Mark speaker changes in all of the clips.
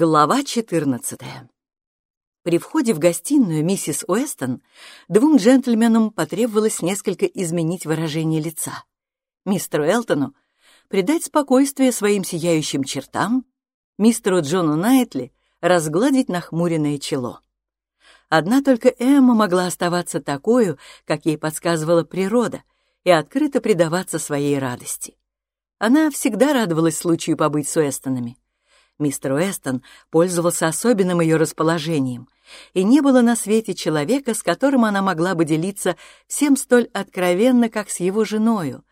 Speaker 1: Глава 14 При входе в гостиную миссис Уэстон двум джентльменам потребовалось несколько изменить выражение лица. Мистеру Элтону придать спокойствие своим сияющим чертам, мистеру Джону Найтли разгладить нахмуренное чело. Одна только Эмма могла оставаться такой, как ей подсказывала природа, и открыто предаваться своей радости. Она всегда радовалась случаю побыть с Уэстонами — Мистер Уэстон пользовался особенным ее расположением, и не было на свете человека, с которым она могла бы делиться всем столь откровенно, как с его женою,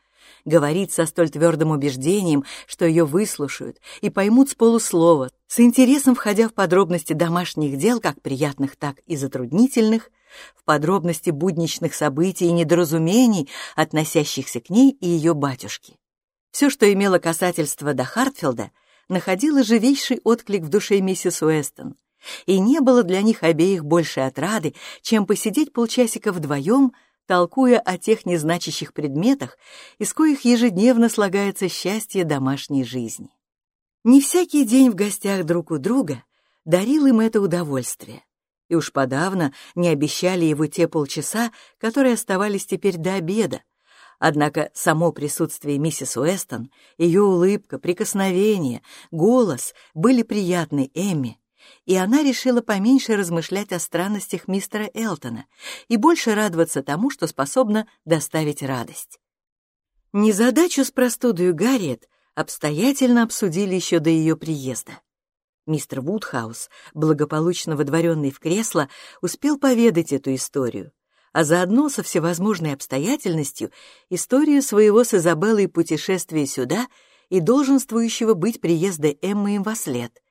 Speaker 1: говорить со столь твердым убеждением, что ее выслушают и поймут с полуслова, с интересом входя в подробности домашних дел, как приятных, так и затруднительных, в подробности будничных событий и недоразумений, относящихся к ней и ее батюшке. Все, что имело касательство до Хартфилда — находила живейший отклик в душе миссис Уэстон, и не было для них обеих большей отрады, чем посидеть полчасика вдвоем, толкуя о тех незначащих предметах, из коих ежедневно слагается счастье домашней жизни. Не всякий день в гостях друг у друга дарил им это удовольствие, и уж подавно не обещали его те полчаса, которые оставались теперь до обеда, Однако само присутствие миссис Уэстон, ее улыбка, прикосновение, голос были приятны Эмми, и она решила поменьше размышлять о странностях мистера Элтона и больше радоваться тому, что способна доставить радость. Незадачу с простудой Гарриет обстоятельно обсудили еще до ее приезда. Мистер Вудхаус, благополучно водворенный в кресло, успел поведать эту историю, а заодно со всевозможной обстоятельностью историю своего с Изабеллой путешествия сюда и долженствующего быть приезда Эммы им во след,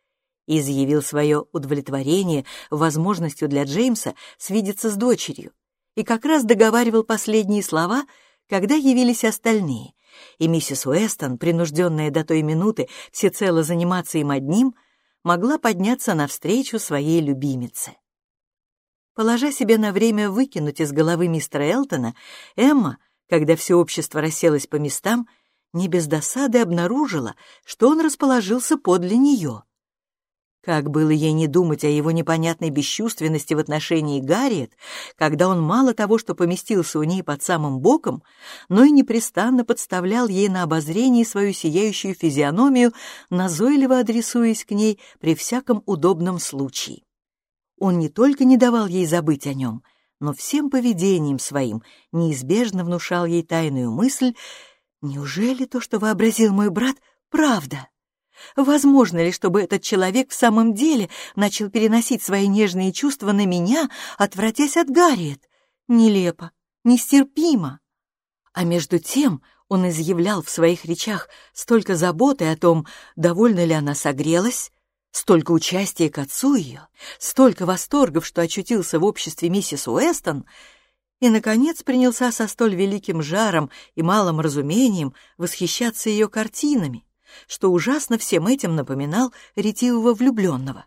Speaker 1: и изъявил свое удовлетворение возможностью для Джеймса свидеться с дочерью, и как раз договаривал последние слова, когда явились остальные, и миссис Уэстон, принужденная до той минуты всецело заниматься им одним, могла подняться навстречу своей любимице. Положа себе на время выкинуть из головы мистера Элтона, Эмма, когда все общество расселось по местам, не без досады обнаружила, что он расположился подле нее. Как было ей не думать о его непонятной бесчувственности в отношении Гарриет, когда он мало того, что поместился у ней под самым боком, но и непрестанно подставлял ей на обозрение свою сияющую физиономию, назойливо адресуясь к ней при всяком удобном случае. Он не только не давал ей забыть о нем, но всем поведением своим неизбежно внушал ей тайную мысль «Неужели то, что вообразил мой брат, правда?» Возможно ли, чтобы этот человек в самом деле начал переносить свои нежные чувства на меня, отвратясь от Гарриет? Нелепо, нестерпимо. А между тем он изъявлял в своих речах столько заботы о том, довольно ли она согрелась, Столько участия к отцу ее, столько восторгов, что очутился в обществе миссис Уэстон, и, наконец, принялся со столь великим жаром и малым разумением восхищаться ее картинами, что ужасно всем этим напоминал ретивого влюбленного.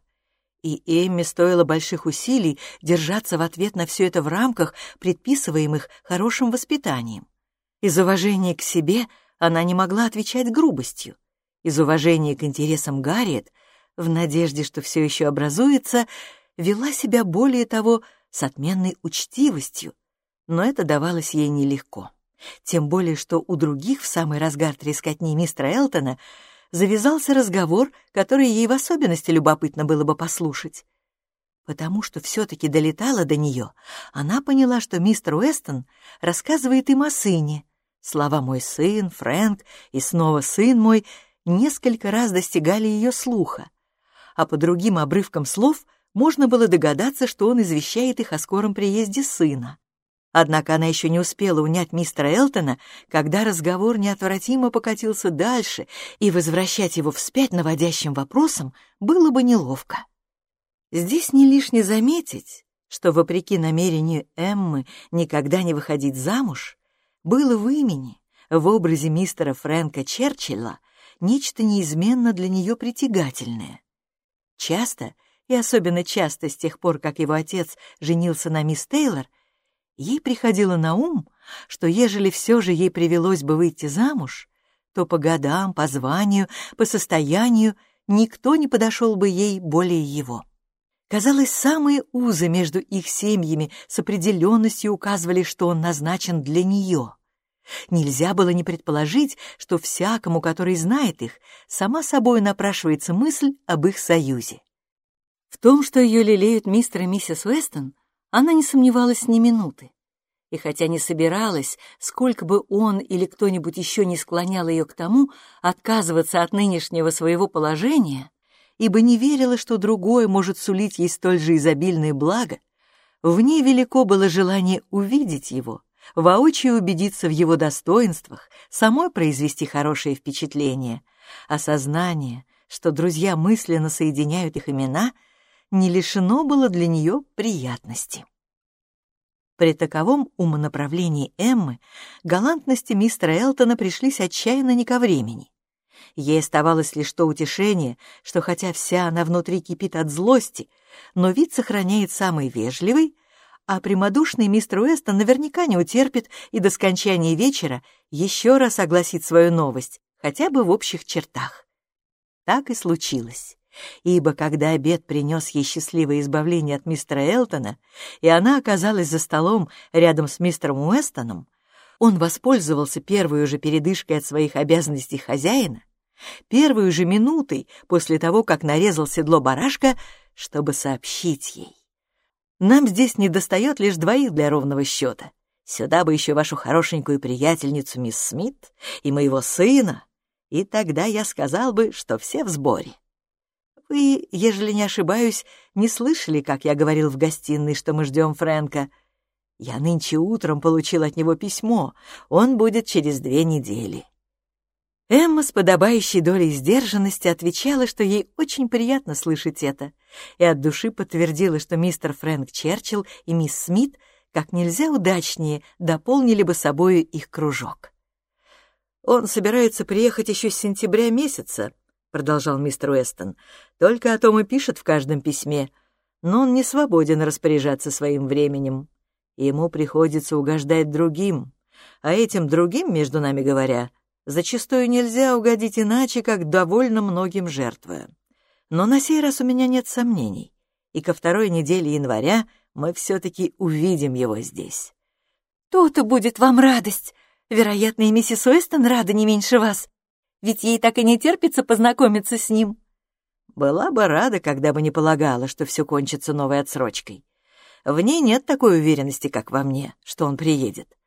Speaker 1: И Эмме стоило больших усилий держаться в ответ на все это в рамках, предписываемых хорошим воспитанием. Из уважения к себе она не могла отвечать грубостью. Из уважения к интересам Гарриет — в надежде, что все еще образуется, вела себя более того с отменной учтивостью, но это давалось ей нелегко. Тем более, что у других в самый разгар трескотни мистера Элтона завязался разговор, который ей в особенности любопытно было бы послушать. Потому что все-таки долетало до нее, она поняла, что мистер Уэстон рассказывает им о сыне. Слова «мой сын», «Фрэнк» и снова «сын мой» несколько раз достигали ее слуха а по другим обрывкам слов можно было догадаться, что он извещает их о скором приезде сына. Однако она еще не успела унять мистера Элтона, когда разговор неотвратимо покатился дальше, и возвращать его вспять наводящим вопросом было бы неловко. Здесь не лишне заметить, что, вопреки намерению Эммы никогда не выходить замуж, было в имени, в образе мистера Фрэнка Черчилля, нечто неизменно для нее притягательное. Часто, и особенно часто с тех пор, как его отец женился на мисс Тейлор, ей приходило на ум, что ежели все же ей привелось бы выйти замуж, то по годам, по званию, по состоянию никто не подошел бы ей более его. Казалось, самые узы между их семьями с определенностью указывали, что он назначен для нее. Нельзя было не предположить, что всякому, который знает их, сама собой напрашивается мысль об их союзе. В том, что ее лелеют мистер и миссис Уэстон, она не сомневалась ни минуты. И хотя не собиралась, сколько бы он или кто-нибудь еще не склонял ее к тому, отказываться от нынешнего своего положения, ибо не верила, что другое может сулить ей столь же изобильное благо, в ней велико было желание увидеть его, воочию убедиться в его достоинствах, самой произвести хорошее впечатление. Осознание, что друзья мысленно соединяют их имена, не лишено было для нее приятности. При таковом умонаправлении Эммы галантности мистера Элтона пришлись отчаянно не ко времени. Ей оставалось лишь то утешение, что хотя вся она внутри кипит от злости, но вид сохраняет самый вежливый, а прямодушный мистер Уэстон наверняка не утерпит и до скончания вечера еще раз огласит свою новость, хотя бы в общих чертах. Так и случилось. Ибо когда обед принес ей счастливое избавление от мистера Элтона, и она оказалась за столом рядом с мистером Уэстоном, он воспользовался первой уже передышкой от своих обязанностей хозяина первую же минутой после того, как нарезал седло барашка, чтобы сообщить ей. Нам здесь не достает лишь двоих для ровного счета. Сюда бы еще вашу хорошенькую приятельницу мисс Смит и моего сына, и тогда я сказал бы, что все в сборе. Вы, ежели не ошибаюсь, не слышали, как я говорил в гостиной, что мы ждем Фрэнка. Я нынче утром получил от него письмо. Он будет через две недели. Эмма с подобающей долей сдержанности отвечала, что ей очень приятно слышать это, и от души подтвердила, что мистер Фрэнк Черчилл и мисс Смит как нельзя удачнее дополнили бы собою их кружок. «Он собирается приехать еще с сентября месяца», — продолжал мистер Уэстон, «только о том и пишет в каждом письме, но он не свободен распоряжаться своим временем. Ему приходится угождать другим, а этим другим, между нами говоря, — Зачастую нельзя угодить иначе, как довольно многим жертвуя. Но на сей раз у меня нет сомнений, и ко второй неделе января мы все-таки увидим его здесь. То-то будет вам радость. Вероятно, и миссис Уэстон рада не меньше вас, ведь ей так и не терпится познакомиться с ним. Была бы рада, когда бы не полагала, что все кончится новой отсрочкой. В ней нет такой уверенности, как во мне, что он приедет.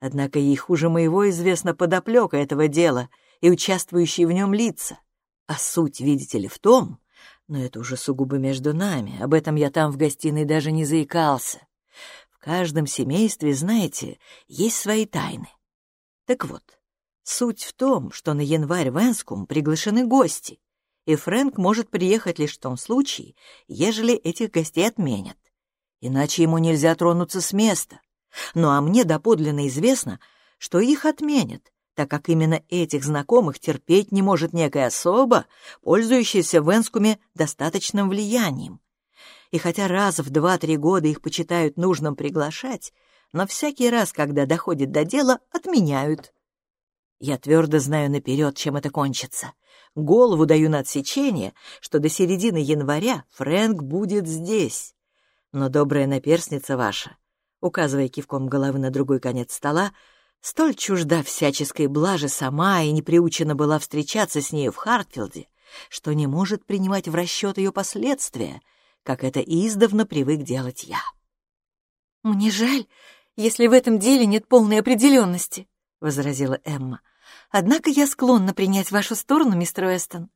Speaker 1: Однако ей хуже моего известна подоплека этого дела и участвующие в нем лица. А суть, видите ли, в том, но это уже сугубо между нами, об этом я там в гостиной даже не заикался. В каждом семействе, знаете, есть свои тайны. Так вот, суть в том, что на январь в Энскум приглашены гости, и Фрэнк может приехать лишь в том случае, ежели этих гостей отменят. Иначе ему нельзя тронуться с места. Ну а мне доподлинно известно, что их отменят, так как именно этих знакомых терпеть не может некая особа, пользующаяся в Энскуме достаточным влиянием. И хотя раз в два-три года их почитают нужным приглашать, но всякий раз, когда доходит до дела, отменяют. Я твердо знаю наперед, чем это кончится. Голову даю на отсечение, что до середины января Фрэнк будет здесь. Но добрая наперсница ваша указывая кивком головы на другой конец стола, столь чужда всяческой блажи сама и не приучена была встречаться с нею в Хартфилде, что не может принимать в расчет ее последствия, как это издавна привык делать я. «Мне жаль, если в этом деле нет полной определенности», — возразила Эмма. «Однако я склонна принять вашу сторону, мистер Уэстон.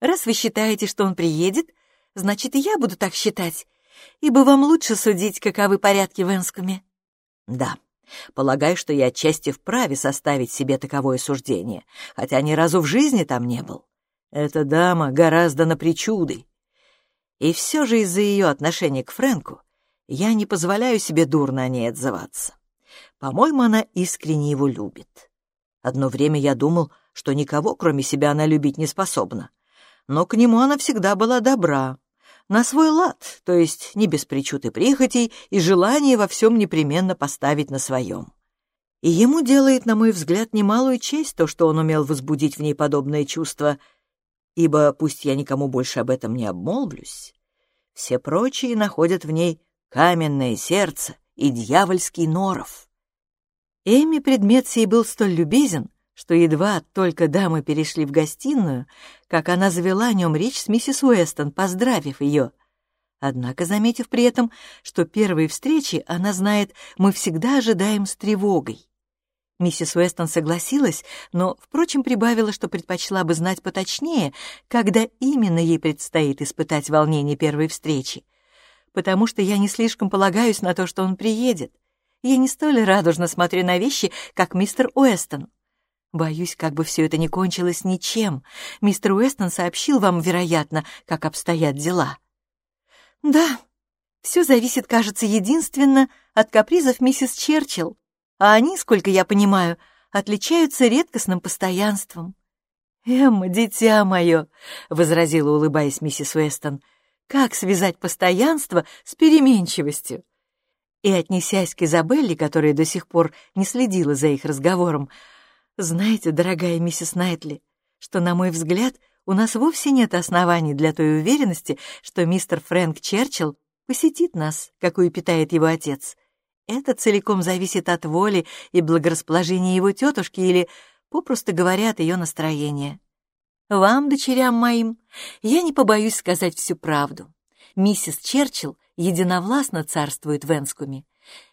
Speaker 1: Раз вы считаете, что он приедет, значит, и я буду так считать, ибо вам лучше судить, каковы порядки в Энскоме». «Да, полагаю, что я отчасти вправе составить себе таковое суждение, хотя ни разу в жизни там не был. Эта дама гораздо на причуды. И все же из-за ее отношения к Фрэнку я не позволяю себе дурно о ней отзываться. По-моему, она искренне его любит. Одно время я думал, что никого, кроме себя, она любить не способна. Но к нему она всегда была добра, на свой лад, то есть не без причуд и прихотей и желания во всем непременно поставить на своем. И ему делает, на мой взгляд, немалую честь то, что он умел возбудить в ней подобное чувство, ибо, пусть я никому больше об этом не обмолвлюсь, все прочие находят в ней каменное сердце и дьявольский норов. Эми предмет сей был столь любезен, что едва только дамы перешли в гостиную, как она завела о нем речь с миссис Уэстон, поздравив ее. Однако, заметив при этом, что первые встречи, она знает, мы всегда ожидаем с тревогой. Миссис Уэстон согласилась, но, впрочем, прибавила, что предпочла бы знать поточнее, когда именно ей предстоит испытать волнение первой встречи, потому что я не слишком полагаюсь на то, что он приедет. Я не столь радужно смотрю на вещи, как мистер Уэстон. Боюсь, как бы все это не кончилось ничем. Мистер Уэстон сообщил вам, вероятно, как обстоят дела. Да, все зависит, кажется, единственно от капризов миссис Черчилл, а они, сколько я понимаю, отличаются редкостным постоянством. «Эмма, дитя мое», — возразила, улыбаясь миссис Уэстон, «как связать постоянство с переменчивостью?» И, отнесясь к Изабелле, которая до сих пор не следила за их разговором, «Знаете, дорогая миссис Найтли, что, на мой взгляд, у нас вовсе нет оснований для той уверенности, что мистер Фрэнк Черчилл посетит нас, какую питает его отец. Это целиком зависит от воли и благорасположения его тетушки или, попросту говоря, от ее настроения. Вам, дочерям моим, я не побоюсь сказать всю правду. Миссис Черчилл единовластно царствует в Энскуме,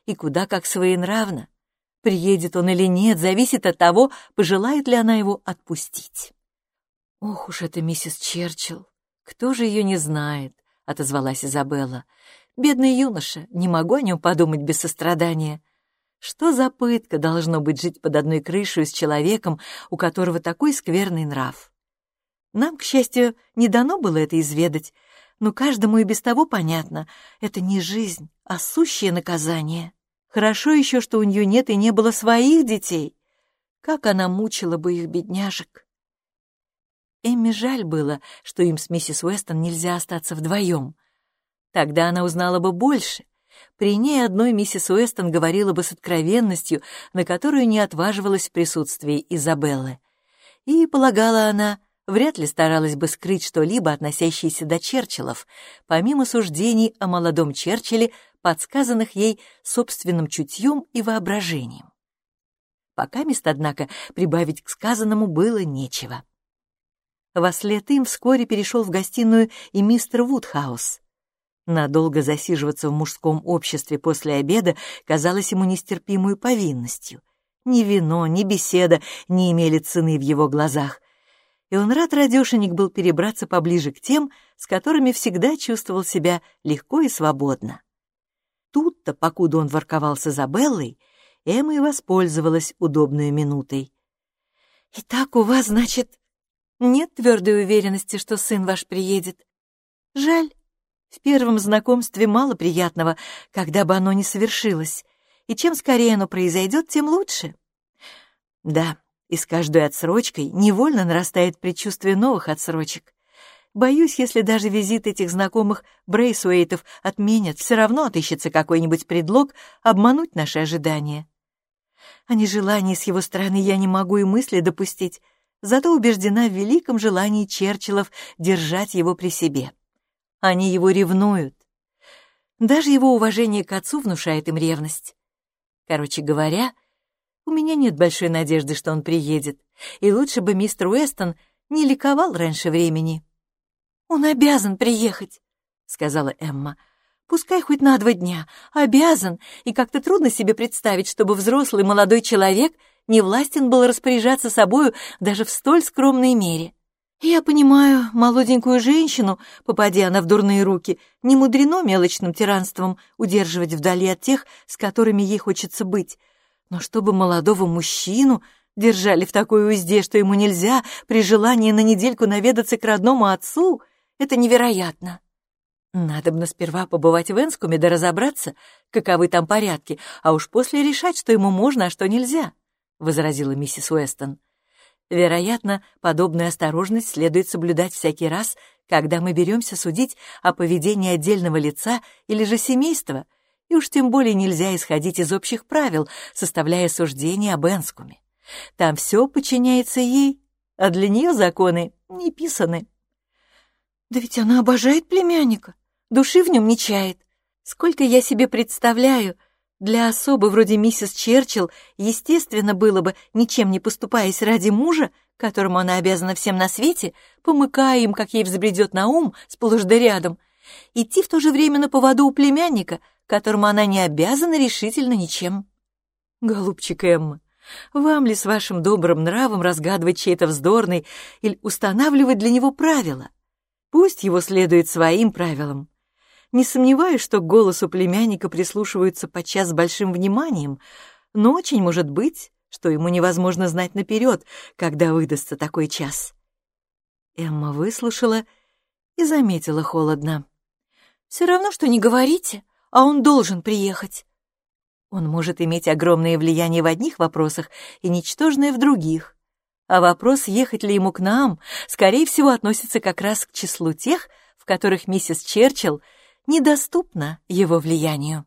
Speaker 1: и куда как своенравно. Приедет он или нет, зависит от того, пожелает ли она его отпустить. «Ох уж это миссис Черчилл! Кто же ее не знает?» — отозвалась Изабелла. Бедный юноша, не могу о нем подумать без сострадания. Что за пытка должно быть жить под одной крышей с человеком, у которого такой скверный нрав? Нам, к счастью, не дано было это изведать, но каждому и без того понятно, это не жизнь, а сущее наказание. Хорошо еще, что у нее нет и не было своих детей. Как она мучила бы их, бедняжек. Эмми жаль было, что им с миссис Уэстон нельзя остаться вдвоем. Тогда она узнала бы больше. При ней одной миссис Уэстон говорила бы с откровенностью, на которую не отваживалась в присутствии Изабеллы. И, полагала она, вряд ли старалась бы скрыть что-либо, относящееся до Черчиллов, помимо суждений о молодом Черчилле, подсказанных ей собственным чутьем и воображением. Пока мест, однако, прибавить к сказанному было нечего. Вослед им вскоре перешел в гостиную и мистер Вудхаус. Надолго засиживаться в мужском обществе после обеда казалось ему нестерпимой повинностью. Ни вино, ни беседа не имели цены в его глазах. И он рад, радешенек, был перебраться поближе к тем, с которыми всегда чувствовал себя легко и свободно. Тут-то, покуда он ворковался за Беллой, Эмма и воспользовалась удобной минутой. «Итак, у вас, значит, нет твердой уверенности, что сын ваш приедет? Жаль, в первом знакомстве мало приятного, когда бы оно не совершилось, и чем скорее оно произойдет, тем лучше. Да, и с каждой отсрочкой невольно нарастает предчувствие новых отсрочек. Боюсь, если даже визит этих знакомых Брейсуэйтов отменят, все равно отыщется какой-нибудь предлог обмануть наши ожидания. О нежелании с его стороны я не могу и мысли допустить, зато убеждена в великом желании Черчиллов держать его при себе. Они его ревнуют. Даже его уважение к отцу внушает им ревность. Короче говоря, у меня нет большой надежды, что он приедет, и лучше бы мистер Уэстон не ликовал раньше времени. «Он обязан приехать», — сказала Эмма. «Пускай хоть на два дня. Обязан, и как-то трудно себе представить, чтобы взрослый молодой человек не властен был распоряжаться собою даже в столь скромной мере. Я понимаю, молоденькую женщину, попадя она в дурные руки, не мудрено мелочным тиранством удерживать вдали от тех, с которыми ей хочется быть. Но чтобы молодого мужчину держали в такой узде, что ему нельзя при желании на недельку наведаться к родному отцу, это невероятно. Надобно сперва побывать в Энскуме да разобраться, каковы там порядки, а уж после решать, что ему можно, а что нельзя, — возразила миссис Уэстон. Вероятно, подобную осторожность следует соблюдать всякий раз, когда мы беремся судить о поведении отдельного лица или же семейства, и уж тем более нельзя исходить из общих правил, составляя суждение об Энскуме. Там все подчиняется ей, а для нее законы не писаны. Да ведь она обожает племянника, души в нем не чает. Сколько я себе представляю, для особы вроде миссис Черчилл, естественно, было бы, ничем не поступаясь ради мужа, которому она обязана всем на свете, помыкая им, как ей взбредет на ум, сплошь рядом, идти в то же время на поводу у племянника, которому она не обязана решительно ничем. Голубчик Эмма, вам ли с вашим добрым нравом разгадывать чей-то вздорный или устанавливать для него правила? Пусть его следует своим правилам. Не сомневаюсь, что к голосу племянника прислушиваются подчас с большим вниманием, но очень может быть, что ему невозможно знать наперед, когда выдастся такой час. Эмма выслушала и заметила холодно. «Все равно, что не говорите, а он должен приехать. Он может иметь огромное влияние в одних вопросах и ничтожное в других. А вопрос, ехать ли ему к нам, скорее всего, относится как раз к числу тех, в которых миссис Черчилл недоступна его влиянию.